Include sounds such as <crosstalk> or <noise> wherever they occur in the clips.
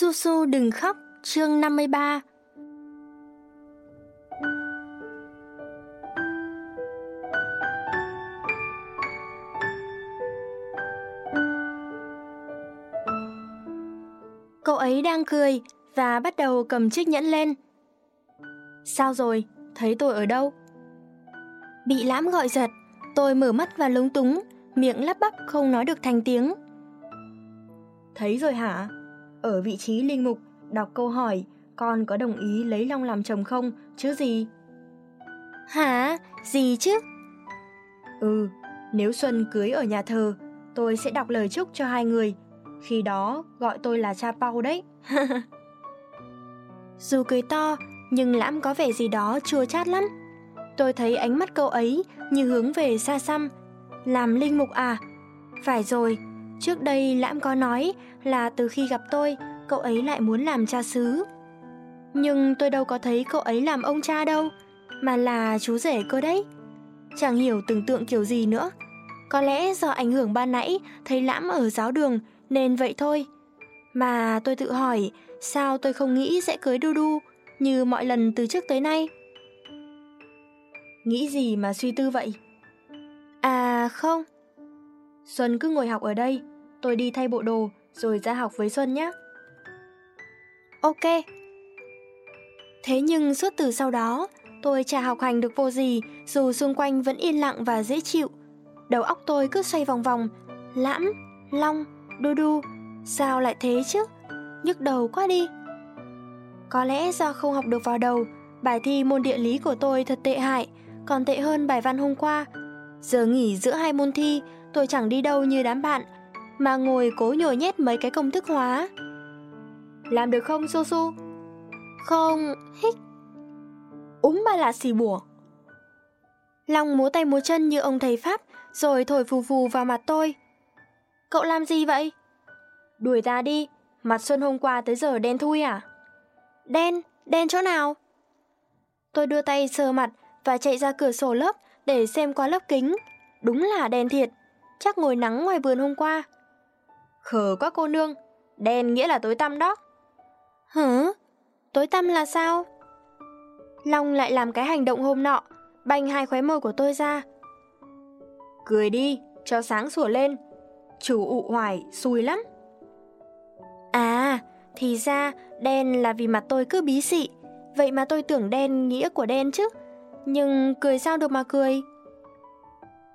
Su Su đừng khóc, chương 53 Cậu ấy đang cười và bắt đầu cầm chiếc nhẫn lên. Sao rồi? Thấy tôi ở đâu? Bị lãm gọi giật, tôi mở mắt và lúng túng, miệng lắp bắp không nói được thành tiếng. Thấy rồi hả? Ở vị trí linh mục, đọc câu hỏi, con có đồng ý lấy Long làm chồng không, chứ gì? Hả? Gì chứ? Ừ, nếu Xuân cưới ở nhà thờ, tôi sẽ đọc lời chúc cho hai người. Khi đó, gọi tôi là cha Pau đấy. <laughs> Dù cười to, nhưng Lãm có vẻ gì đó chua chát lắm. Tôi thấy ánh mắt cậu ấy như hướng về xa xăm. Làm linh mục à? Phải rồi, trước đây Lãm có nói là từ khi gặp tôi, cậu ấy lại muốn làm cha xứ. Nhưng tôi đâu có thấy cậu ấy làm ông cha đâu, mà là chú rể cơ đấy. Chẳng hiểu tưởng tượng kiểu gì nữa. Có lẽ do ảnh hưởng ban nãy thấy Lãm ở giáo đường nên vậy thôi. Mà tôi tự hỏi, sao tôi không nghĩ sẽ cưới Du Du như mọi lần từ trước tới nay? Nghĩ gì mà suy tư vậy? À không. Xuân cứ ngồi học ở đây, tôi đi thay bộ đồ rồi ra học với Xuân nhé. Ok. Thế nhưng suốt từ sau đó, tôi chả học hành được vô gì dù xung quanh vẫn yên lặng và dễ chịu. Đầu óc tôi cứ xoay vòng vòng, lãm, long, đu đu. Sao lại thế chứ? Nhức đầu quá đi. Có lẽ do không học được vào đầu, bài thi môn địa lý của tôi thật tệ hại, còn tệ hơn bài văn hôm qua. Giờ nghỉ giữa hai môn thi, tôi chẳng đi đâu như đám bạn, mà ngồi cố nhồi nhét mấy cái công thức hóa. Làm được không Su Su? Không, hích. Úm ba là xì bùa. Long múa tay múa chân như ông thầy Pháp, rồi thổi phù phù vào mặt tôi. Cậu làm gì vậy? Đuổi ta đi, mặt Xuân hôm qua tới giờ đen thui à? Đen, đen chỗ nào? Tôi đưa tay sờ mặt và chạy ra cửa sổ lớp để xem qua lớp kính. Đúng là đen thiệt, chắc ngồi nắng ngoài vườn hôm qua. Khờ quá cô nương, đen nghĩa là tối tăm đó. Hử? Tối tăm là sao? Long lại làm cái hành động hôm nọ, banh hai khóe môi của tôi ra. Cười đi, cho sáng sủa lên. Chủ ụ hoài, xui lắm. À, thì ra đen là vì mặt tôi cứ bí xị. Vậy mà tôi tưởng đen nghĩa của đen chứ. Nhưng cười sao được mà cười.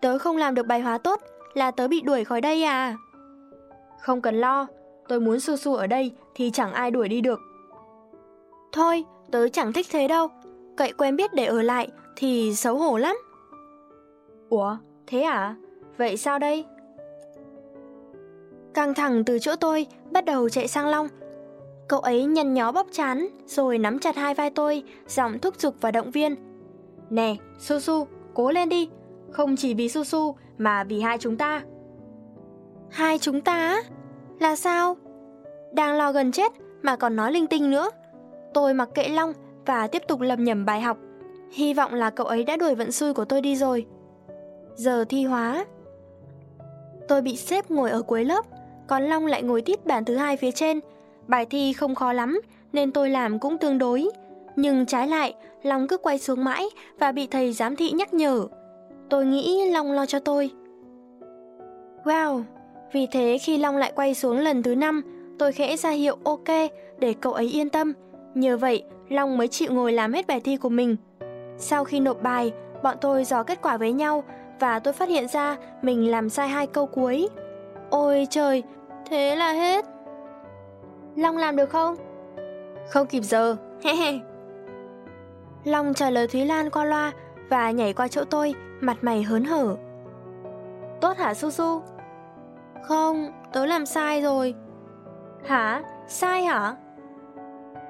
Tớ không làm được bài hóa tốt là tớ bị đuổi khỏi đây à? Không cần lo, tôi muốn su su ở đây thì chẳng ai đuổi đi được. Thôi, tớ chẳng thích thế đâu. Cậy quen biết để ở lại thì xấu hổ lắm. Ủa, thế à? Vậy sao đây? Căng thẳng từ chỗ tôi bắt đầu chạy sang Long. Cậu ấy nhăn nhó bóp chán rồi nắm chặt hai vai tôi, giọng thúc giục và động viên. Nè, Su Su, cố lên đi. Không chỉ vì Su Su mà vì hai chúng ta. Hai chúng ta Là sao? Đang lo gần chết mà còn nói linh tinh nữa. Tôi mặc kệ Long và tiếp tục lầm nhầm bài học. Hy vọng là cậu ấy đã đuổi vận xui của tôi đi rồi. Giờ thi hóa. Tôi bị xếp ngồi ở cuối lớp, còn Long lại ngồi tít bàn thứ hai phía trên. Bài thi không khó lắm nên tôi làm cũng tương đối. Nhưng trái lại, Long cứ quay xuống mãi và bị thầy giám thị nhắc nhở. Tôi nghĩ Long lo cho tôi. Wow, vì thế khi Long lại quay xuống lần thứ năm, tôi khẽ ra hiệu ok để cậu ấy yên tâm. Nhờ vậy, Long mới chịu ngồi làm hết bài thi của mình. Sau khi nộp bài, bọn tôi dò kết quả với nhau và tôi phát hiện ra mình làm sai hai câu cuối. Ôi trời, thế là hết. Long làm được không? Không kịp giờ. Long trả lời Thúy Lan qua loa và nhảy qua chỗ tôi, mặt mày hớn hở. Tốt hả Su Su? Không, tớ làm sai rồi. Hả? Sai hả?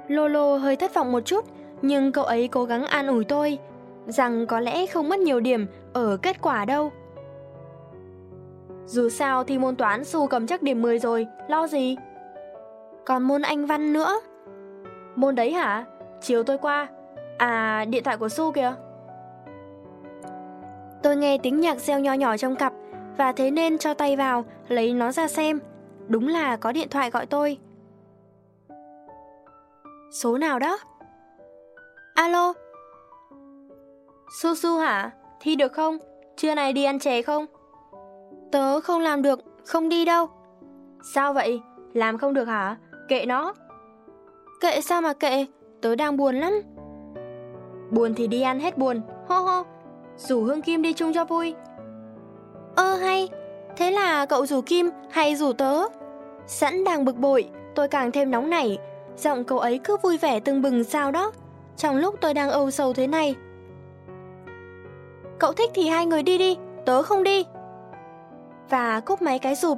Lolo hơi thất vọng một chút, nhưng cậu ấy cố gắng an ủi tôi rằng có lẽ không mất nhiều điểm ở kết quả đâu. Dù sao thì môn toán Su cầm chắc điểm 10 rồi, lo gì? Còn môn Anh văn nữa. Môn đấy hả? Chiều tôi qua. À, điện thoại của Su kìa. Tôi nghe tiếng nhạc reo nho nhỏ trong cặp và thế nên cho tay vào lấy nó ra xem. Đúng là có điện thoại gọi tôi. Số nào đó? Alo? Su Su hả? Thi được không? Trưa này đi ăn chè không? Tớ không làm được, không đi đâu. Sao vậy? Làm không được hả? Kệ nó. Kệ sao mà kệ? Tớ đang buồn lắm. Buồn thì đi ăn hết buồn. ho ho Rủ Hương Kim đi chung cho vui. Ơ hay, thế là cậu rủ Kim hay rủ tớ? Sẵn đang bực bội, tôi càng thêm nóng nảy. Giọng cậu ấy cứ vui vẻ tưng bừng sao đó. Trong lúc tôi đang âu sầu thế này. Cậu thích thì hai người đi đi, tớ không đi. Và cúp máy cái rụp.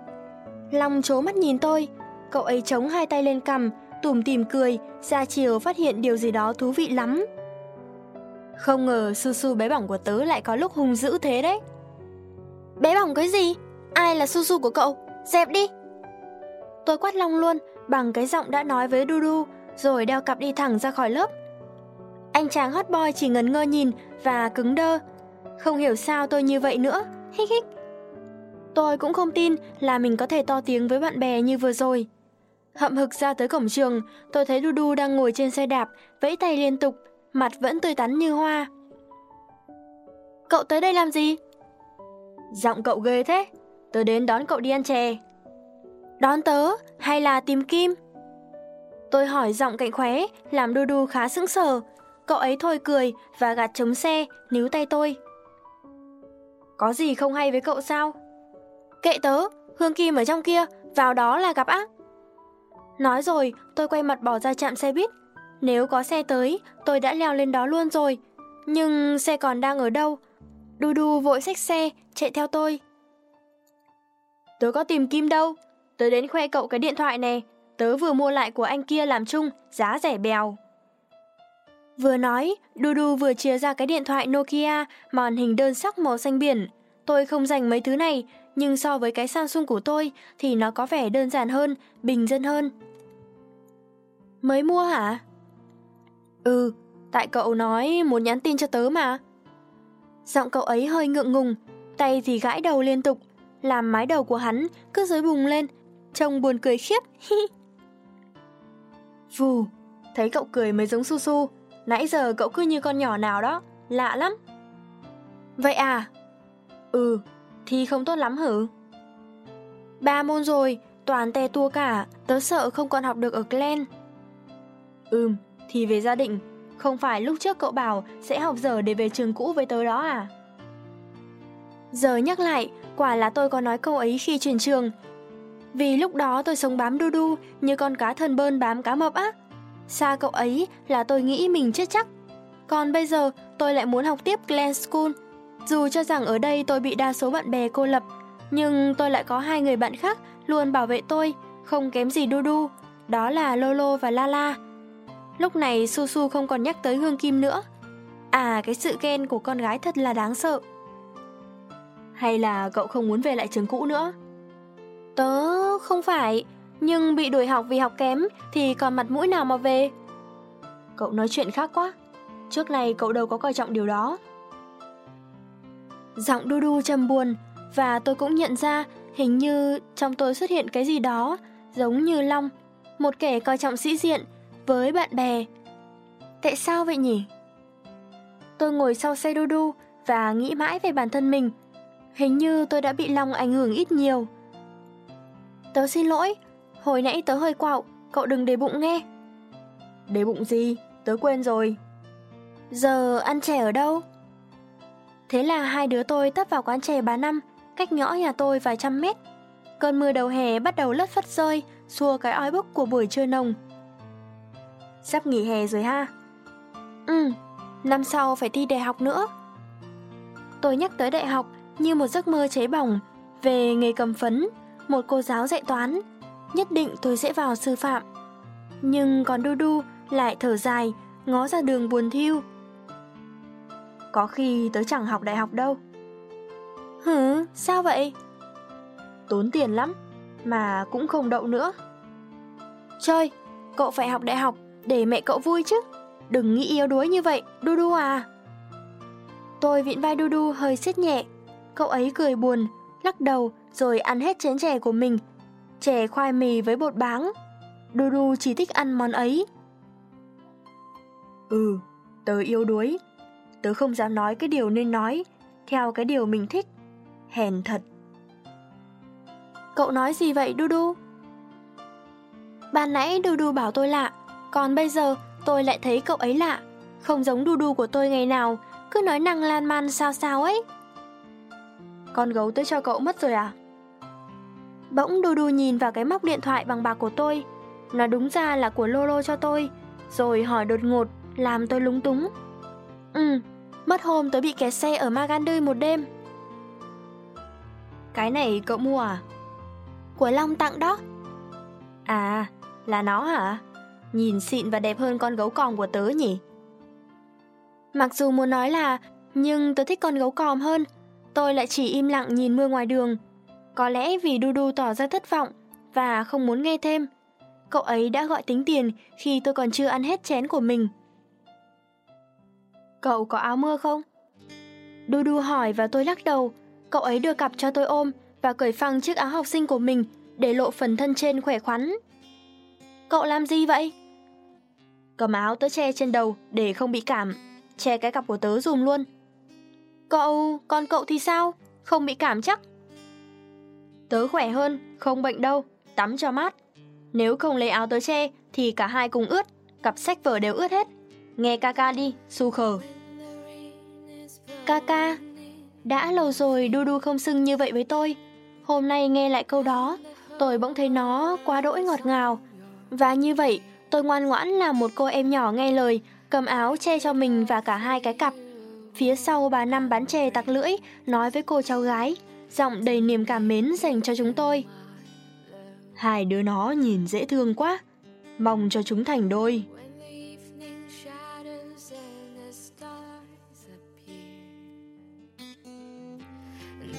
Long chố mắt nhìn tôi, cậu ấy chống hai tay lên cằm, tủm tỉm cười, ra chiều phát hiện điều gì đó thú vị lắm. Không ngờ su su bé bỏng của tớ lại có lúc hung dữ thế đấy. Bé bỏng cái gì? Ai là su su của cậu? Dẹp đi! Tôi quát long luôn bằng cái giọng đã nói với Dudu rồi đeo cặp đi thẳng ra khỏi lớp. Anh chàng hot boy chỉ ngẩn ngơ nhìn và cứng đơ. Không hiểu sao tôi như vậy nữa. Hích hích. Tôi cũng không tin là mình có thể to tiếng với bạn bè như vừa rồi. Hậm hực ra tới cổng trường, tôi thấy Dudu đang ngồi trên xe đạp, vẫy tay liên tục, mặt vẫn tươi tắn như hoa. Cậu tới đây làm gì? Giọng cậu ghê thế, tớ đến đón cậu đi ăn chè. Đón tớ hay là tìm Kim? Tôi hỏi giọng cạnh khóe, làm Dudu khá sững sờ. Cậu ấy thôi cười và gạt chống xe, níu tay tôi. Có gì không hay với cậu sao? Kệ tớ, Hương Kim ở trong kia, vào đó là gặp ác. Nói rồi, tôi quay mặt bỏ ra trạm xe buýt. Nếu có xe tới, tôi đã leo lên đó luôn rồi. Nhưng xe còn đang ở đâu? Đu đu vội xách xe, chạy theo tôi. Tớ có tìm Kim đâu. Tớ đến khoe cậu cái điện thoại này. Tớ vừa mua lại của anh kia làm chung, giá rẻ bèo. Vừa nói, du du vừa chia ra cái điện thoại Nokia màn hình đơn sắc màu xanh biển. Tôi không dành mấy thứ này, nhưng so với cái Samsung của tôi thì nó có vẻ đơn giản hơn, bình dân hơn. Mới mua hả? Ừ, tại cậu nói muốn nhắn tin cho tớ mà. Giọng cậu ấy hơi ngượng ngùng, tay thì gãi đầu liên tục, làm mái đầu của hắn cứ rối bùng lên, trông buồn cười khiếp. <laughs> Vù, thấy cậu cười mới giống su su, nãy giờ cậu cứ như con nhỏ nào đó, lạ lắm. Vậy à? Ừ, thì không tốt lắm hử? Ba môn rồi, toàn tè tua cả, tớ sợ không còn học được ở Glen. Ừm, thì về gia đình, không phải lúc trước cậu bảo sẽ học dở để về trường cũ với tớ đó à? Giờ nhắc lại, quả là tôi có nói câu ấy khi chuyển trường. Vì lúc đó tôi sống bám đu đu như con cá thân bơn bám cá mập á. Xa cậu ấy là tôi nghĩ mình chết chắc. Còn bây giờ tôi lại muốn học tiếp Glen School. Dù cho rằng ở đây tôi bị đa số bạn bè cô lập, nhưng tôi lại có hai người bạn khác luôn bảo vệ tôi, không kém gì đu đu. Đó là Lolo và Lala. Lúc này Su Su không còn nhắc tới Hương Kim nữa. À, cái sự ghen của con gái thật là đáng sợ. Hay là cậu không muốn về lại trường cũ nữa? Tớ không phải, nhưng bị đuổi học vì học kém thì còn mặt mũi nào mà về? Cậu nói chuyện khác quá. Trước này cậu đâu có coi trọng điều đó. Giọng đu đu trầm buồn và tôi cũng nhận ra hình như trong tôi xuất hiện cái gì đó giống như Long, một kẻ coi trọng sĩ diện với bạn bè. Tại sao vậy nhỉ? Tôi ngồi sau xe đu đu và nghĩ mãi về bản thân mình. Hình như tôi đã bị Long ảnh hưởng ít nhiều. Tớ xin lỗi, hồi nãy tớ hơi quạo, cậu đừng để bụng nghe. Để bụng gì? Tớ quên rồi. Giờ ăn chè ở đâu? Thế là hai đứa tôi tấp vào quán chè bà Năm, cách ngõ nhà tôi vài trăm mét. Cơn mưa đầu hè bắt đầu lất phất rơi, xua cái oi bức của buổi trưa nồng. Sắp nghỉ hè rồi ha. Ừ, năm sau phải thi đại học nữa. Tôi nhắc tới đại học như một giấc mơ cháy bỏng về nghề cầm phấn, một cô giáo dạy toán. Nhất định tôi sẽ vào sư phạm. Nhưng còn Du Du lại thở dài, ngó ra đường buồn thiêu. Có khi tớ chẳng học đại học đâu. Hử, sao vậy? Tốn tiền lắm, mà cũng không đậu nữa. Chơi, cậu phải học đại học để mẹ cậu vui chứ. Đừng nghĩ yếu đuối như vậy, Du Du à. Tôi vịn vai Du Du hơi siết nhẹ. Cậu ấy cười buồn, lắc đầu rồi ăn hết chén chè của mình. Chè khoai mì với bột báng. Du Du chỉ thích ăn món ấy. Ừ, tớ yếu đuối. Tớ không dám nói cái điều nên nói, theo cái điều mình thích. Hèn thật. Cậu nói gì vậy Đu Đu? Ban nãy Đu Đu bảo tôi lạ, còn bây giờ tôi lại thấy cậu ấy lạ. Không giống Đu Đu của tôi ngày nào, cứ nói năng lan man sao sao ấy. Con gấu tôi cho cậu mất rồi à? Bỗng Đu Đu nhìn vào cái móc điện thoại bằng bạc của tôi. Nó đúng ra là của Lolo cho tôi, rồi hỏi đột ngột, làm tôi lúng túng. Ừ, mất hôm tôi bị kẹt xe ở Magandui một đêm. Cái này cậu mua à? Của Long tặng đó. À, là nó hả? Nhìn xịn và đẹp hơn con gấu còm của tớ nhỉ? Mặc dù muốn nói là, nhưng tớ thích con gấu còm hơn. Tôi lại chỉ im lặng nhìn mưa ngoài đường. Có lẽ vì Du Du tỏ ra thất vọng và không muốn nghe thêm. Cậu ấy đã gọi tính tiền khi tôi còn chưa ăn hết chén của mình. Cậu có áo mưa không? Du Du hỏi và tôi lắc đầu. Cậu ấy đưa cặp cho tôi ôm và cởi phăng chiếc áo học sinh của mình để lộ phần thân trên khỏe khoắn. Cậu làm gì vậy? Cầm áo tớ che trên đầu để không bị cảm, che cái cặp của tớ dùm luôn. Cậu, còn cậu thì sao? Không bị cảm chắc? Tớ khỏe hơn, không bệnh đâu, tắm cho mát. Nếu không lấy áo tớ che thì cả hai cùng ướt, cặp sách vở đều ướt hết. Nghe ca ca đi, su khờ. Ca ca, đã lâu rồi Du Du không xưng như vậy với tôi. Hôm nay nghe lại câu đó, tôi bỗng thấy nó quá đỗi ngọt ngào. Và như vậy, tôi ngoan ngoãn làm một cô em nhỏ nghe lời, cầm áo che cho mình và cả hai cái cặp. Phía sau bà Năm bán chè tặc lưỡi, nói với cô cháu gái, giọng đầy niềm cảm mến dành cho chúng tôi. Hai đứa nó nhìn dễ thương quá, mong cho chúng thành đôi.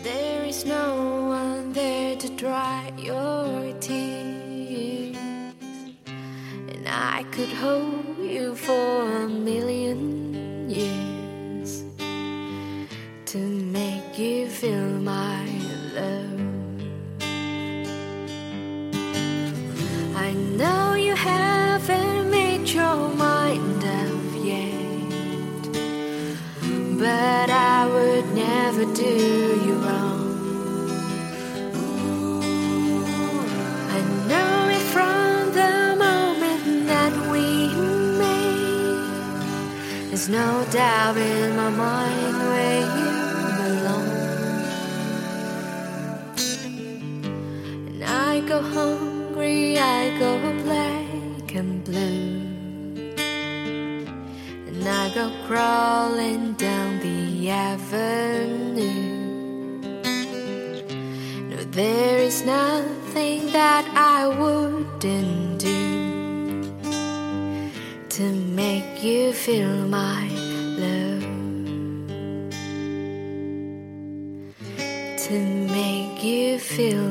There is no one there to dry your tears And I could hold you for a million years would never do you wrong. I know it from the moment that we met. There's no doubt in my mind where you belong. And I go hungry, I go black and blue. And I go crawling down avenue. No, there is nothing that I wouldn't do to make you feel my love, to make you feel